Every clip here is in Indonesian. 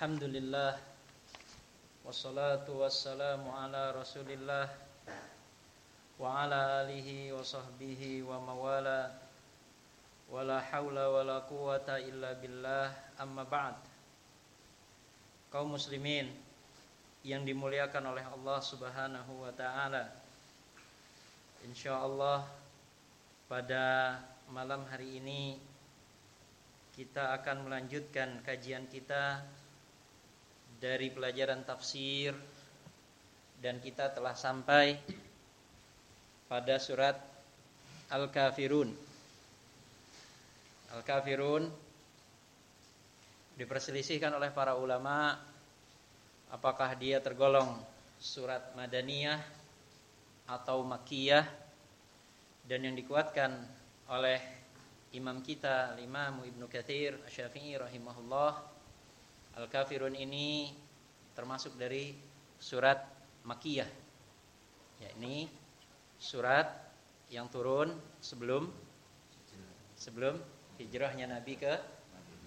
Alhamdulillah. Wassalatu wassalamu ala rasulillah. Wa ala alihi wa sahbihi wa mawala. Wa la hawla wa la quwata illa billah. Amma ba'd. Kaum muslimin Yang dimuliakan oleh Allah subhanahu wa ta'ala. InsyaAllah Pada malam hari ini Kita akan melanjutkan kajian kita dari pelajaran tafsir dan kita telah sampai pada surat Al-Kafirun. Al-Kafirun diperselisihkan oleh para ulama apakah dia tergolong surat Madaniyah atau Makkiyah dan yang dikuatkan oleh imam kita Imam Ibnu Katsir Asy-Syafi'i rahimahullah Al-Kafirun ini termasuk dari surat Makiyah. Ya, ini surat yang turun sebelum sebelum hijrahnya Nabi ke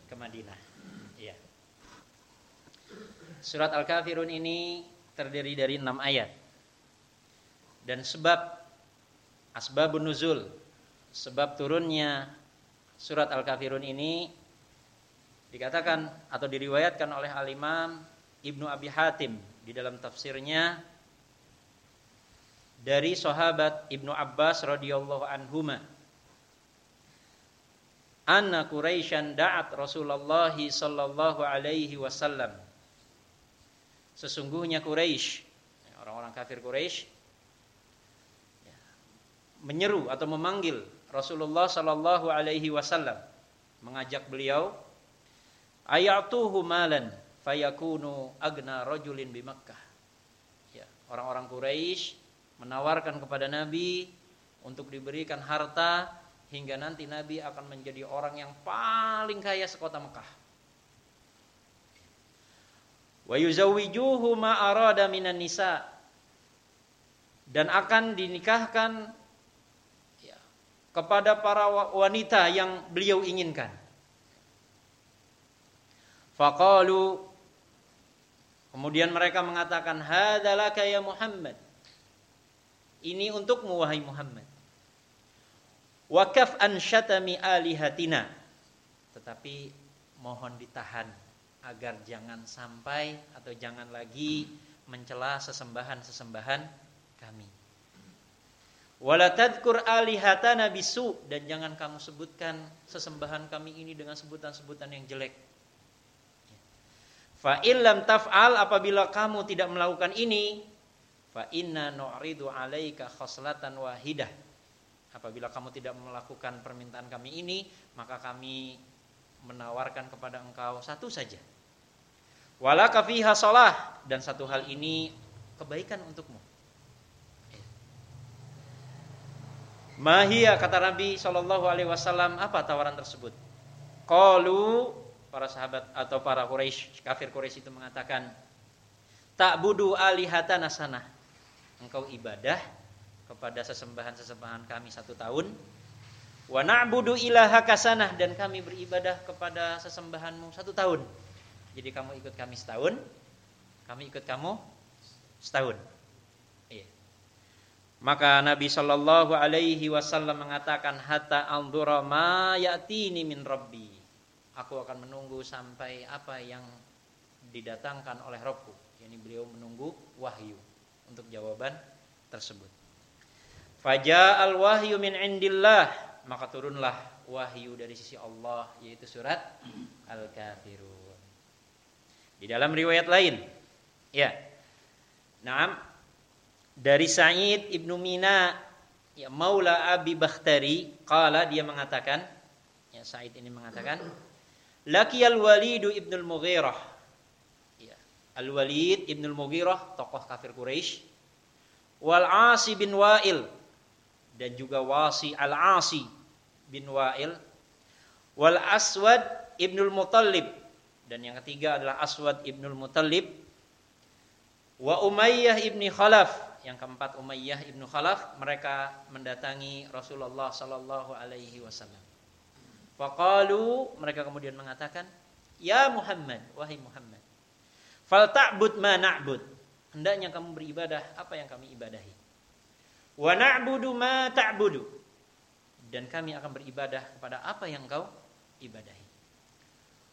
ke Madinah. Ya. Surat Al-Kafirun ini terdiri dari enam ayat. Dan sebab asbabun nuzul, sebab turunnya surat Al-Kafirun ini Dikatakan atau diriwayatkan oleh Al-Imam Ibnu Abi Hatim di dalam tafsirnya dari sahabat Ibnu Abbas radhiyallahu anhuma. Anna Quraisyan da'at Rasulullah sallallahu alaihi wasallam. Sesungguhnya Quraisy orang-orang kafir Quraisy menyeru atau memanggil Rasulullah sallallahu alaihi wasallam mengajak beliau ayatuhu malan fayakunu agna rajulin bi Makkah. Ya, orang-orang Quraisy menawarkan kepada Nabi untuk diberikan harta hingga nanti Nabi akan menjadi orang yang paling kaya sekota Mekah. Wa yuzawwijuhu ma arada minan nisa dan akan dinikahkan ya, kepada para wanita yang beliau inginkan. Faqalu Kemudian mereka mengatakan hadzalaka ya Muhammad. Ini untukmu wahai Muhammad. Wakaf an syatami alihatina. Tetapi mohon ditahan agar jangan sampai atau jangan lagi mencela sesembahan-sesembahan kami. Wala tadkur alihatana bisu dan jangan kamu sebutkan sesembahan kami ini dengan sebutan-sebutan yang jelek Fa illam taf'al apabila kamu tidak melakukan ini, fa inna nu'ridu 'alaika khoslatan wahidah. Apabila kamu tidak melakukan permintaan kami ini, maka kami menawarkan kepada engkau satu saja. Walaka fiha shalah dan satu hal ini kebaikan untukmu. Mahia kata Nabi Shallallahu Alaihi Wasallam apa tawaran tersebut? Qalu para sahabat atau para Quraisy kafir Quraisy itu mengatakan tak budu alihata nasana. Engkau ibadah kepada sesembahan-sesembahan kami satu tahun. Wa na'budu ilaha kasanah dan kami beribadah kepada sesembahanmu satu tahun. Jadi kamu ikut kami setahun kami ikut kamu setahun. Iya. maka Nabi Shallallahu Alaihi Wasallam mengatakan hatta andura ma ya'tini min Rabbi aku akan menunggu sampai apa yang didatangkan oleh Robku. Yani beliau menunggu wahyu untuk jawaban tersebut. Faja al wahyu min indillah maka turunlah wahyu dari sisi Allah yaitu surat al kafirun. Di dalam riwayat lain, ya, Naam dari Sa'id ibnu Mina ya Maula Abi Bakhtari kala dia mengatakan ya Sa'id ini mengatakan Laki al-Walid ibnul Mughirah. Ya. Al-Walid ibnul Mughirah, tokoh kafir Quraisy. Wal Asi bin Wa'il dan juga Wasi al-Asi bin Wa'il. Wal Aswad ibnul Muttalib dan yang ketiga adalah Aswad ibnul Muttalib. Wa Umayyah ibni Khalaf yang keempat Umayyah ibnu Khalaf mereka mendatangi Rasulullah sallallahu alaihi wasallam. Faqalu mereka kemudian mengatakan, "Ya Muhammad, wahai Muhammad." Fal ta'bud ma na'bud. Hendaknya kamu beribadah apa yang kami ibadahi. Wa na'budu ma ta'budu. Dan kami akan beribadah kepada apa yang kau ibadahi.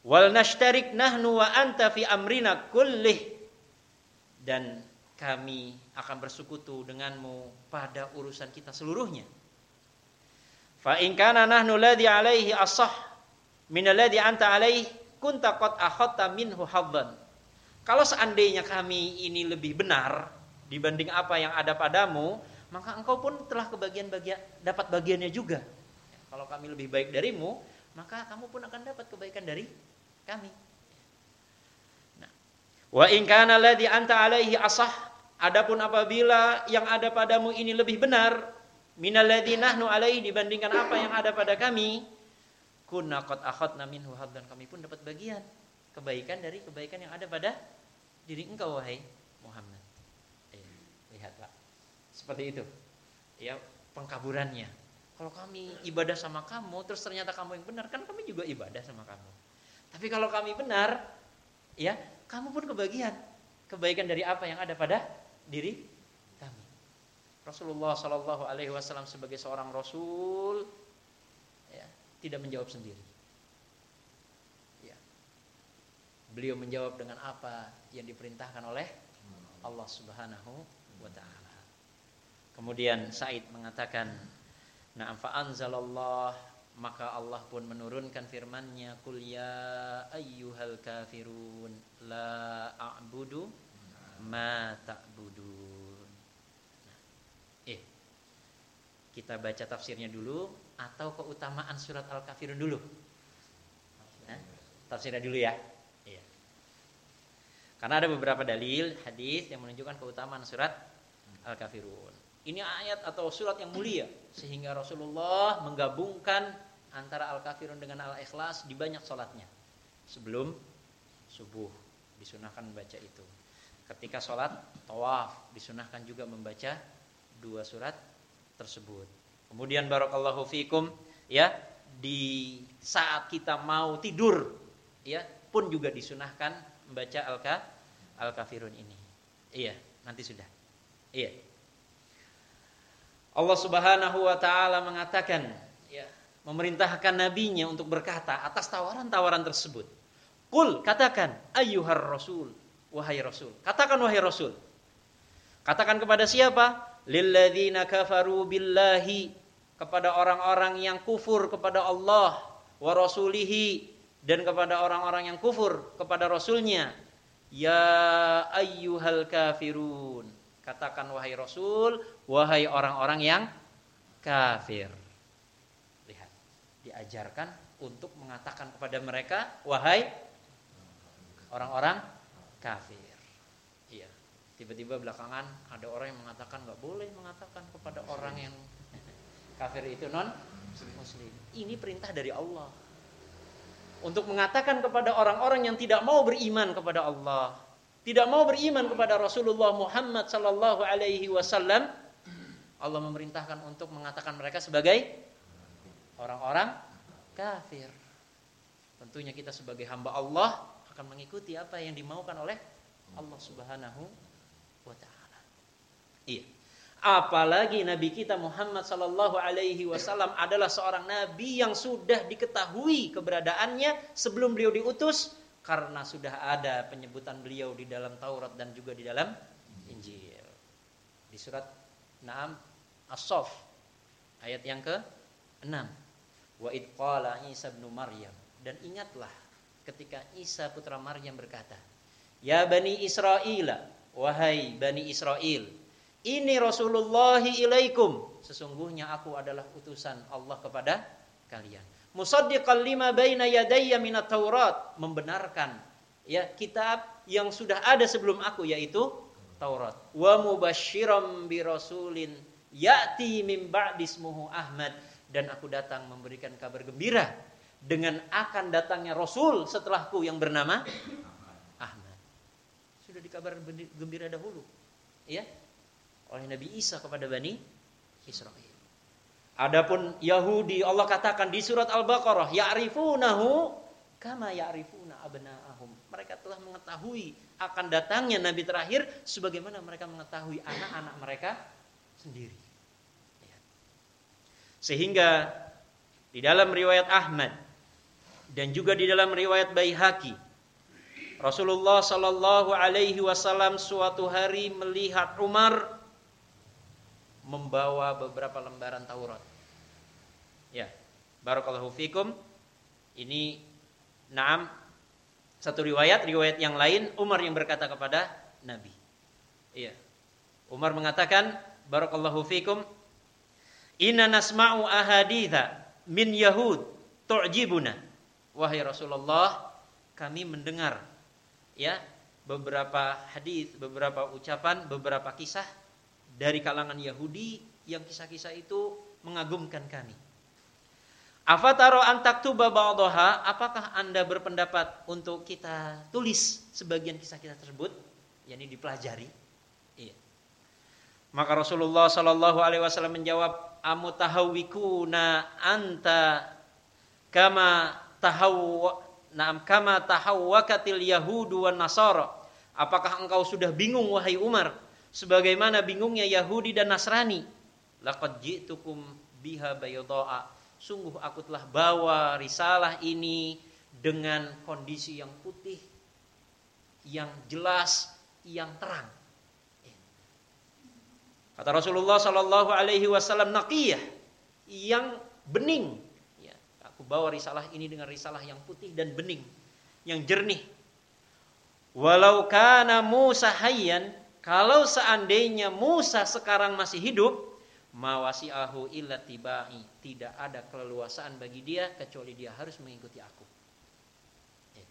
Wal nashtarik nahnu wa anta fi amrina kullih. Dan kami akan bersekutu denganmu pada urusan kita seluruhnya. Fa in kana nahnu ladzi alaihi asah min alladhi anta alaihi kunta qad akhadta minhu haddan. Kalau seandainya kami ini lebih benar dibanding apa yang ada padamu, maka engkau pun telah kebagian bagian dapat bagiannya juga. Kalau kami lebih baik darimu, maka kamu pun akan dapat kebaikan dari kami. Nah, wa in kana ladzi anta alaihi asah Adapun apabila yang ada padamu ini lebih benar minalladzi nahnu alaihi dibandingkan apa yang ada pada kami, kunna qad akhadna minhu dan kami pun dapat bagian kebaikan dari kebaikan yang ada pada diri engkau wahai Muhammad. Eh, lihat Pak. Seperti itu. Ya, pengkaburannya. Kalau kami ibadah sama kamu terus ternyata kamu yang benar kan kami juga ibadah sama kamu. Tapi kalau kami benar, ya, kamu pun kebagian kebaikan dari apa yang ada pada diri. Rasulullah Shallallahu Alaihi Wasallam sebagai seorang Rasul ya, tidak menjawab sendiri. Ya. Beliau menjawab dengan apa yang diperintahkan oleh Allah Subhanahu wa taala. Kemudian Said mengatakan, "Na'am fa anzalallah maka Allah pun menurunkan firman-Nya, "Qul ya ayyuhal kafirun la a'budu ma ta'budun. Nah, eh, kita baca tafsirnya dulu atau keutamaan surat Al-Kafirun dulu? Nah, tafsirnya dulu ya. Iya. Karena ada beberapa dalil hadis yang menunjukkan keutamaan surat Al-Kafirun. Ini ayat atau surat yang mulia sehingga Rasulullah menggabungkan antara Al-Kafirun dengan Al-Ikhlas di banyak sholatnya sebelum subuh disunahkan membaca itu. Ketika sholat tawaf disunahkan juga membaca dua surat tersebut. Kemudian barakallahu fikum ya di saat kita mau tidur ya pun juga disunahkan membaca al-ka al-kafirun ini. Iya, nanti sudah. Iya. Allah Subhanahu wa taala mengatakan ya, memerintahkan nabinya untuk berkata atas tawaran-tawaran tersebut. Kul katakan ayyuhar rasul wahai Rasul. Katakan wahai Rasul. Katakan kepada siapa? Lilladzina kafaru billahi kepada orang-orang yang kufur kepada Allah wa rasulihi dan kepada orang-orang yang kufur kepada rasulnya. Ya ayyuhal kafirun. Katakan wahai rasul wahai orang-orang yang kafir. Lihat diajarkan untuk mengatakan kepada mereka wahai orang-orang kafir. Tiba-tiba belakangan ada orang yang mengatakan nggak boleh mengatakan kepada orang yang kafir itu non muslim. Ini perintah dari Allah. Untuk mengatakan kepada orang-orang yang tidak mau beriman kepada Allah, tidak mau beriman kepada Rasulullah Muhammad sallallahu alaihi wasallam, Allah memerintahkan untuk mengatakan mereka sebagai orang-orang kafir. Tentunya kita sebagai hamba Allah akan mengikuti apa yang dimaukan oleh Allah Subhanahu. Iya. Apalagi Nabi kita Muhammad sallallahu alaihi wasallam adalah seorang nabi yang sudah diketahui keberadaannya sebelum beliau diutus karena sudah ada penyebutan beliau di dalam Taurat dan juga di dalam Injil. Di surat Naam As-Saff ayat yang ke-6. Wa qala Isa bin Maryam dan ingatlah ketika Isa putra Maryam berkata, "Ya Bani Israel, wahai Bani Israel, ini Rasulullah ilaikum. Sesungguhnya aku adalah utusan Allah kepada kalian. Musaddiqan lima baina yadayya minat Taurat, membenarkan ya kitab yang sudah ada sebelum aku yaitu Taurat. Wa mubasysyiran bi rasulin ya'ti min ba'di Ahmad dan aku datang memberikan kabar gembira dengan akan datangnya Rasul setelahku yang bernama Ahmad. Sudah dikabar gembira dahulu. Ya. Oleh Nabi Isa kepada Bani Israel. Adapun Yahudi Allah katakan di surat Al-Baqarah, ya'rifunahu kama ya'rifuna abna'ahum. mereka telah mengetahui akan datangnya nabi terakhir sebagaimana mereka mengetahui anak-anak mereka sendiri. Ya. Sehingga di dalam riwayat Ahmad dan juga di dalam riwayat Baihaqi Rasulullah Shallallahu Alaihi Wasallam suatu hari melihat Umar membawa beberapa lembaran Taurat. Ya, barakallahu fikum. Ini Naam satu riwayat, riwayat yang lain Umar yang berkata kepada Nabi. Iya. Umar mengatakan, Barakallahu fikum, Inna nasma'u ahaditha min Yahud tu'jibuna. Wahai Rasulullah, kami mendengar ya beberapa hadis, beberapa ucapan, beberapa kisah dari kalangan Yahudi yang kisah-kisah itu mengagumkan kami. Afataro antaktuba ba'daha, apakah Anda berpendapat untuk kita tulis sebagian kisah kita tersebut? yakni dipelajari. Iya. Maka Rasulullah Shallallahu alaihi wasallam menjawab, "Amutahawikuna anta kama tahawwa Naam kama tahawwakatil yahudu wan nasara. Apakah engkau sudah bingung wahai Umar sebagaimana bingungnya Yahudi dan Nasrani? Laqad ji'tukum biha bayda'a sungguh aku telah bawa risalah ini dengan kondisi yang putih, yang jelas, yang terang. Kata Rasulullah Shallallahu Alaihi Wasallam naqiyah yang bening. Ya, aku bawa risalah ini dengan risalah yang putih dan bening, yang jernih. Walau kana Musa hayyan, kalau seandainya Musa sekarang masih hidup, mawasi'ahu illa tibai. Tidak ada keleluasaan bagi dia kecuali dia harus mengikuti aku. Ya.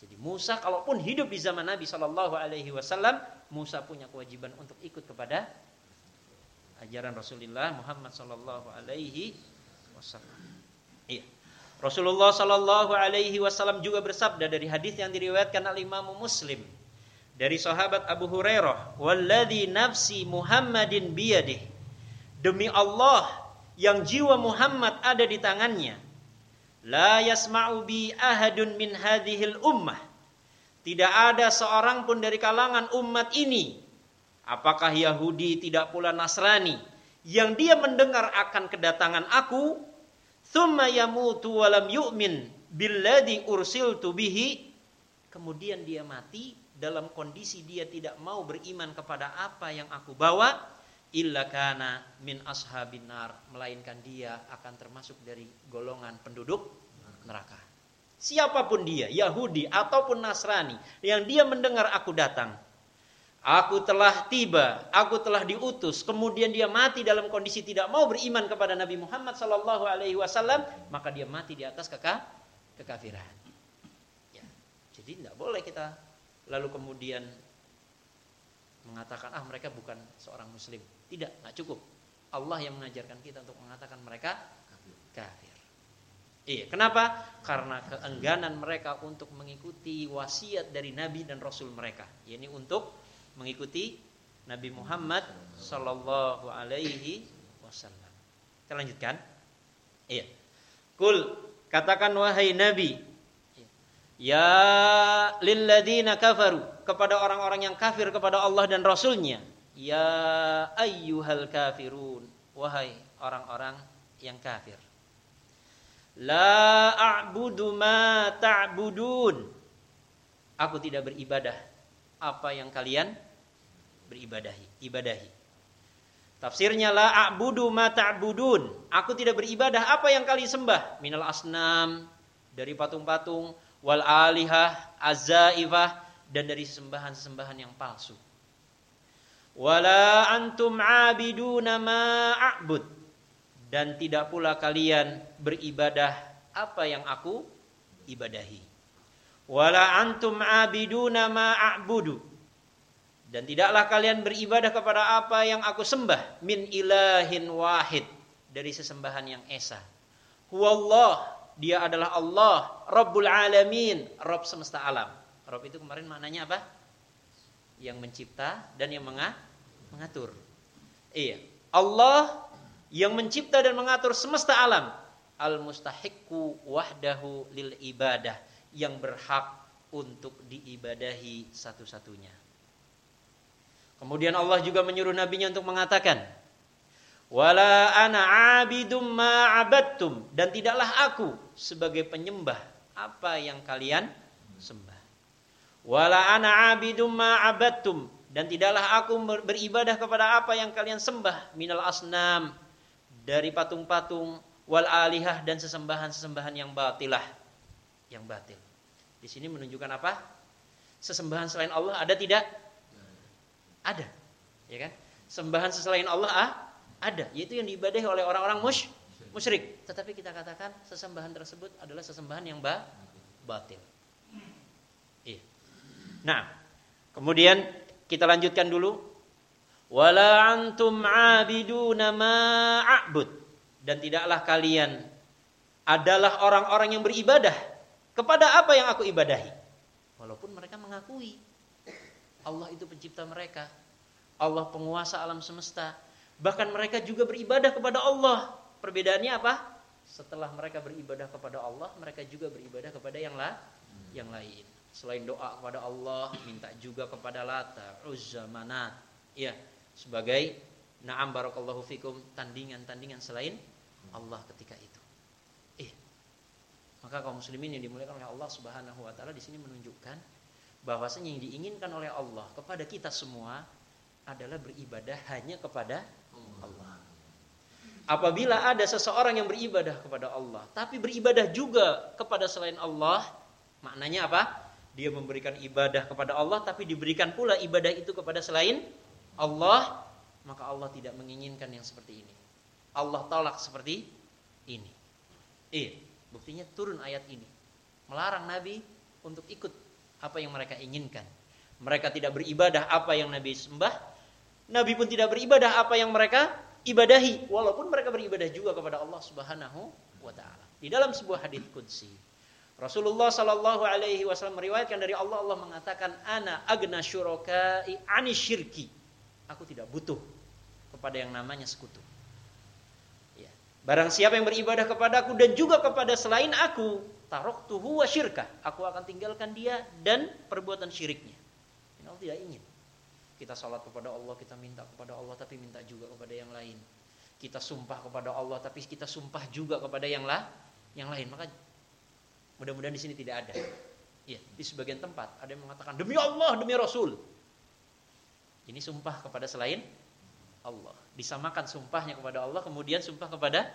jadi Musa kalaupun hidup di zaman Nabi Shallallahu Alaihi Wasallam Musa punya kewajiban untuk ikut kepada ajaran Rasulullah Muhammad Shallallahu Alaihi Wasallam. Iya. Rasulullah Shallallahu Alaihi Wasallam juga bersabda dari hadis yang diriwayatkan oleh Imam Muslim dari sahabat Abu Hurairah, "Walladzi nafsi Muhammadin biyadihi Demi Allah yang jiwa Muhammad ada di tangannya. La yasma'u bi ahadun min hadhil ummah. Tidak ada seorang pun dari kalangan umat ini. Apakah Yahudi tidak pula Nasrani. Yang dia mendengar akan kedatangan aku. Thumma yamutu walam yu'min billadhi ursiltu bihi. Kemudian dia mati dalam kondisi dia tidak mau beriman kepada apa yang aku bawa illa kana min ashabin nar melainkan dia akan termasuk dari golongan penduduk neraka. Siapa pun dia, Yahudi ataupun Nasrani yang dia mendengar aku datang, aku telah tiba, aku telah diutus, kemudian dia mati dalam kondisi tidak mau beriman kepada Nabi Muhammad sallallahu alaihi wasallam, maka dia mati di atas keka kekafiran. Ya. Jadi tidak boleh kita lalu kemudian mengatakan ah mereka bukan seorang muslim. Tidak, nggak cukup. Allah yang mengajarkan kita untuk mengatakan mereka kafir. Iya, kenapa? Karena keengganan mereka untuk mengikuti wasiat dari Nabi dan Rasul mereka. Ini untuk mengikuti Nabi Muhammad Sallallahu Alaihi Wasallam. Kita lanjutkan. Iya. Kul katakan wahai Nabi, ya lilladina kafaru kepada orang-orang yang kafir kepada Allah dan Rasulnya. Ya ayyuhal kafirun Wahai orang-orang yang kafir. La a'budu ma ta'budun. Aku tidak beribadah. Apa yang kalian beribadahi? Ibadahi. Tafsirnya la a'budu ma ta'budun. Aku tidak beribadah apa yang kalian sembah. Minal asnam Dari patung-patung Wal alihah Azaifah Dan dari sembahan-sembahan yang palsu. Wala antum abiduna ma a'bud. Dan tidak pula kalian beribadah apa yang aku ibadahi. Wala antum abiduna ma a'budu. Dan tidaklah kalian beribadah kepada apa yang aku sembah min ilahin wahid. Dari sesembahan yang esa. Huwallah dia adalah Allah Rabbul alamin Rabb semesta alam Rabb itu kemarin maknanya apa yang mencipta dan yang mengatur. Iya. Allah yang mencipta dan mengatur semesta alam. Al mustahiqu wahdahu lil ibadah yang berhak untuk diibadahi satu-satunya. Kemudian Allah juga menyuruh nabinya untuk mengatakan, "Wala ana 'abidum ma 'abadtum" dan tidaklah aku sebagai penyembah apa yang kalian sembah. "Wala ana 'abidum ma 'abadtum" dan tidaklah aku beribadah kepada apa yang kalian sembah minal asnam dari patung-patung wal alihah dan sesembahan-sesembahan yang batilah yang batil. Di sini menunjukkan apa? Sesembahan selain Allah ada tidak? Ada. Ya kan? Sembahan selain Allah ah, ada, yaitu yang diibadahi oleh orang-orang musyrik musyrik. Tetapi kita katakan sesembahan tersebut adalah sesembahan yang ba batil. Iya. Nah, kemudian kita lanjutkan dulu. Wala antum abiduna ma a'bud. Dan tidaklah kalian adalah orang-orang yang beribadah kepada apa yang aku ibadahi. Walaupun mereka mengakui Allah itu pencipta mereka. Allah penguasa alam semesta. Bahkan mereka juga beribadah kepada Allah. Perbedaannya apa? Setelah mereka beribadah kepada Allah, mereka juga beribadah kepada yang lah, yang lain. Selain doa kepada Allah, minta juga kepada Lata, Uzza, Manat. Ya, sebagai na'am barakallahu fikum tandingan-tandingan selain Allah ketika itu. Maka kaum muslimin yang dimuliakan oleh Allah Subhanahu wa taala di sini menunjukkan bahwasanya yang diinginkan oleh Allah kepada kita semua adalah beribadah hanya kepada. Apabila ada seseorang yang beribadah kepada Allah, tapi beribadah juga kepada selain Allah, maknanya apa? Dia memberikan ibadah kepada Allah, tapi diberikan pula ibadah itu kepada selain Allah, maka Allah tidak menginginkan yang seperti ini. Allah tolak seperti ini. Iya. Buktinya turun ayat ini. Melarang Nabi untuk ikut apa yang mereka inginkan. Mereka tidak beribadah apa yang Nabi sembah. Nabi pun tidak beribadah apa yang mereka ibadahi. Walaupun mereka beribadah juga kepada Allah subhanahu wa ta'ala. Di dalam sebuah hadis qudsi. Rasulullah sallallahu alaihi wasallam meriwayatkan dari Allah Allah mengatakan ana agna syuraka'i ani syirki. Aku tidak butuh kepada yang namanya sekutu. Barang siapa yang beribadah kepadaku dan juga kepada selain aku, tuhu wa syirkah. Aku akan tinggalkan dia dan perbuatan syiriknya. Ini Allah tidak ingin. Kita salat kepada Allah, kita minta kepada Allah, tapi minta juga kepada yang lain. Kita sumpah kepada Allah, tapi kita sumpah juga kepada yang lah, yang lain. Maka mudah-mudahan di sini tidak ada. Ya, di sebagian tempat ada yang mengatakan demi Allah, demi Rasul. Ini sumpah kepada selain Allah. Disamakan sumpahnya kepada Allah kemudian sumpah kepada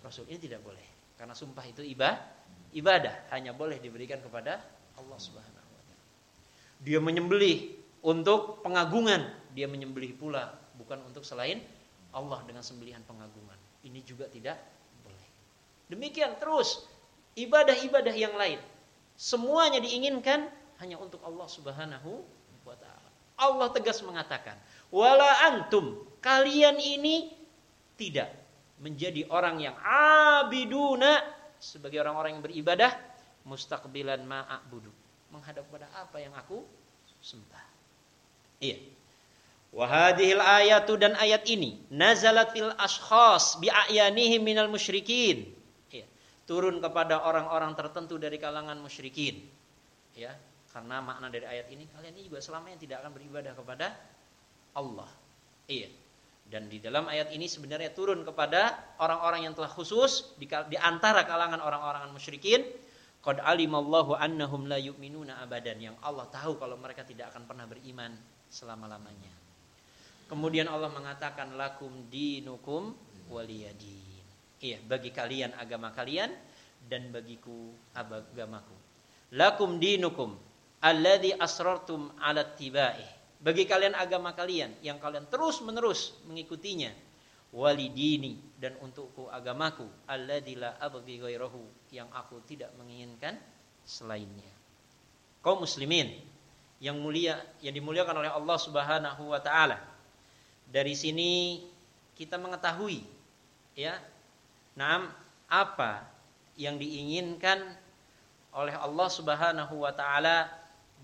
Rasul. Ini tidak boleh. Karena sumpah itu ibadah, ibadah hanya boleh diberikan kepada Allah Subhanahu wa taala. Dia menyembelih untuk pengagungan, dia menyembelih pula bukan untuk selain Allah dengan sembelihan pengagungan. Ini juga tidak boleh. Demikian terus ibadah-ibadah yang lain. Semuanya diinginkan hanya untuk Allah Subhanahu wa taala. Allah tegas mengatakan, "Wala antum kalian ini tidak menjadi orang yang abiduna sebagai orang-orang yang beribadah mustaqbilan ma'abudu menghadap kepada apa yang aku sembah. Iya. Wahadihil ayatu dan ayat ini nazalat fil ashkhas bi a'yanihim minal musyrikin. Iya. Turun kepada orang-orang tertentu dari kalangan musyrikin. Ya, karena makna dari ayat ini kalian ini juga selamanya tidak akan beribadah kepada Allah. Iya. Dan di dalam ayat ini sebenarnya turun kepada orang-orang yang telah khusus di, di antara kalangan orang-orang musyrikin. Qad alimallahu annahum la yu'minuna abadan yang Allah tahu kalau mereka tidak akan pernah beriman selama-lamanya. Kemudian Allah mengatakan lakum dinukum waliyadin. Iya, bagi kalian agama kalian dan bagiku agamaku. Lakum dinukum alladhi asrartum ala tibaih bagi kalian agama kalian yang kalian terus menerus mengikutinya walidini dan untukku agamaku alladila abghi ghairahu yang aku tidak menginginkan selainnya kaum muslimin yang mulia yang dimuliakan oleh Allah Subhanahu wa taala dari sini kita mengetahui ya nam apa yang diinginkan oleh Allah Subhanahu wa taala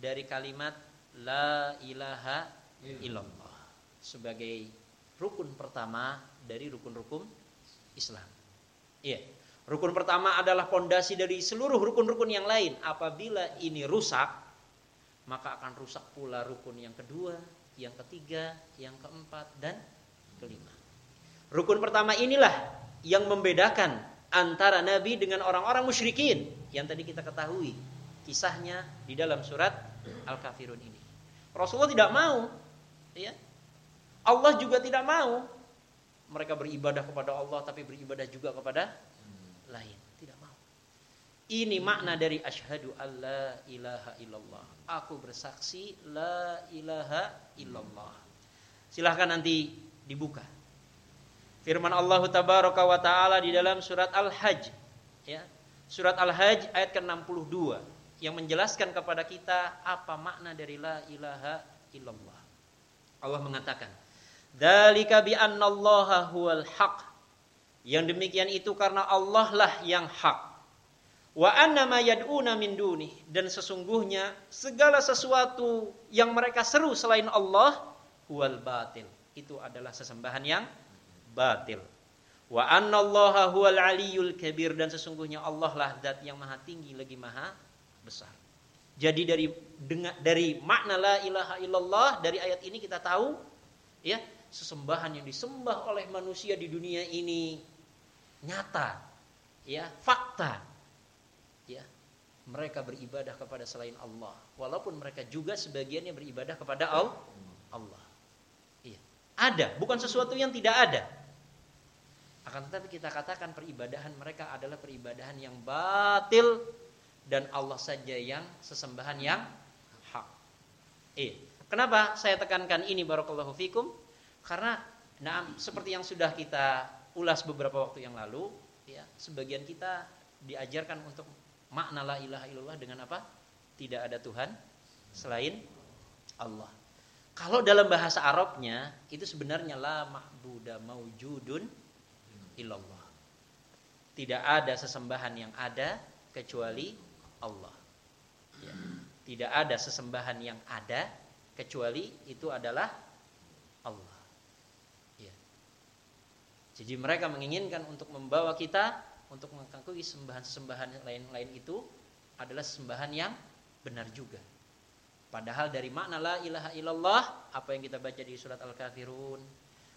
dari kalimat la ilaha illallah sebagai rukun pertama dari rukun-rukun Islam. Iya. Rukun pertama adalah pondasi dari seluruh rukun-rukun yang lain. Apabila ini rusak, maka akan rusak pula rukun yang kedua, yang ketiga, yang keempat dan kelima. Rukun pertama inilah yang membedakan antara Nabi dengan orang-orang musyrikin yang tadi kita ketahui kisahnya di dalam surat Al-Kafirun ini. Rasulullah tidak mau, ya. Allah juga tidak mau mereka beribadah kepada Allah tapi beribadah juga kepada lain. Ini makna dari asyhadu alla ilaha illallah. Aku bersaksi la ilaha illallah. Silahkan nanti dibuka. Firman Allah tabaraka wa taala di dalam surat Al-Hajj ya. Surat Al-Hajj ayat ke-62 yang menjelaskan kepada kita apa makna dari la ilaha illallah. Allah mengatakan, "Dzalika bi annallaha huwal haq." Yang demikian itu karena Allah lah yang hak. Wa annama yad'una min duni dan sesungguhnya segala sesuatu yang mereka seru selain Allah huwal batil. Itu adalah sesembahan yang batil. Wa annallaha huwal aliyul kabir dan sesungguhnya Allah lah zat yang maha tinggi lagi maha besar. Jadi dari dari makna la ilaha illallah dari ayat ini kita tahu ya sesembahan yang disembah oleh manusia di dunia ini nyata ya fakta mereka beribadah kepada selain Allah. Walaupun mereka juga sebagiannya beribadah kepada Allah. Iya. Ada bukan sesuatu yang tidak ada. Akan tetapi kita katakan peribadahan mereka adalah peribadahan yang batil dan Allah saja yang sesembahan yang hak. Eh, kenapa saya tekankan ini barakallahu fikum? Karena nah seperti yang sudah kita ulas beberapa waktu yang lalu, ya, sebagian kita diajarkan untuk makna la ilaha illallah dengan apa? Tidak ada Tuhan selain Allah. Kalau dalam bahasa Arabnya itu sebenarnya la ma'buda maujudun illallah. Tidak ada sesembahan yang ada kecuali Allah. Ya. Tidak ada sesembahan yang ada kecuali itu adalah Allah. Ya. Jadi mereka menginginkan untuk membawa kita untuk mengakui sembahan-sembahan lain-lain itu adalah sembahan yang benar juga. Padahal dari makna la ilaha illallah apa yang kita baca di surat Al-Kafirun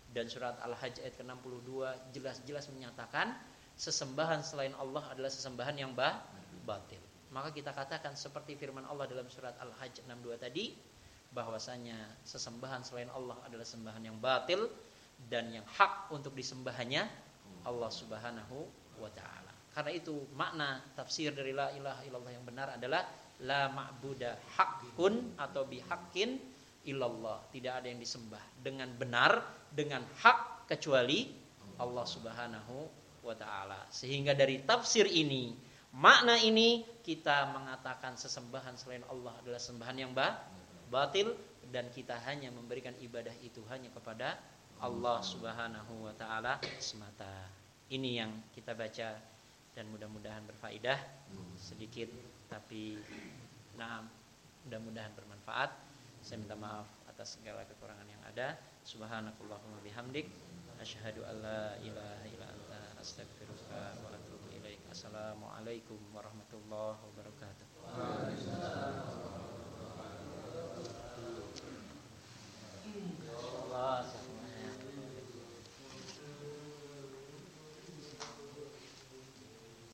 dan surat Al-Hajj ayat ke-62 jelas-jelas menyatakan sesembahan selain Allah adalah sesembahan yang bah, batil. Maka kita katakan seperti firman Allah dalam surat Al-Hajj 62 tadi bahwasanya sesembahan selain Allah adalah sembahan yang batil dan yang hak untuk disembahnya Allah Subhanahu wa taala. Karena itu makna tafsir dari la ilaha illallah yang benar adalah la ma'buda haqqun atau bihaqqin illallah. Tidak ada yang disembah dengan benar, dengan hak kecuali Allah Subhanahu wa taala. Sehingga dari tafsir ini, makna ini kita mengatakan sesembahan selain Allah adalah sembahan yang batil dan kita hanya memberikan ibadah itu hanya kepada Allah Subhanahu wa taala semata. Ini yang kita baca dan mudah-mudahan berfaedah sedikit tapi nah mudah-mudahan bermanfaat. Saya minta maaf atas segala kekurangan yang ada. Subhanakallahumma bihamdik asyhadu alla ilaha illa anta astaghfiruka wa Assalamualaikum warahmatullahi wabarakatuh. Waalaikumsalam.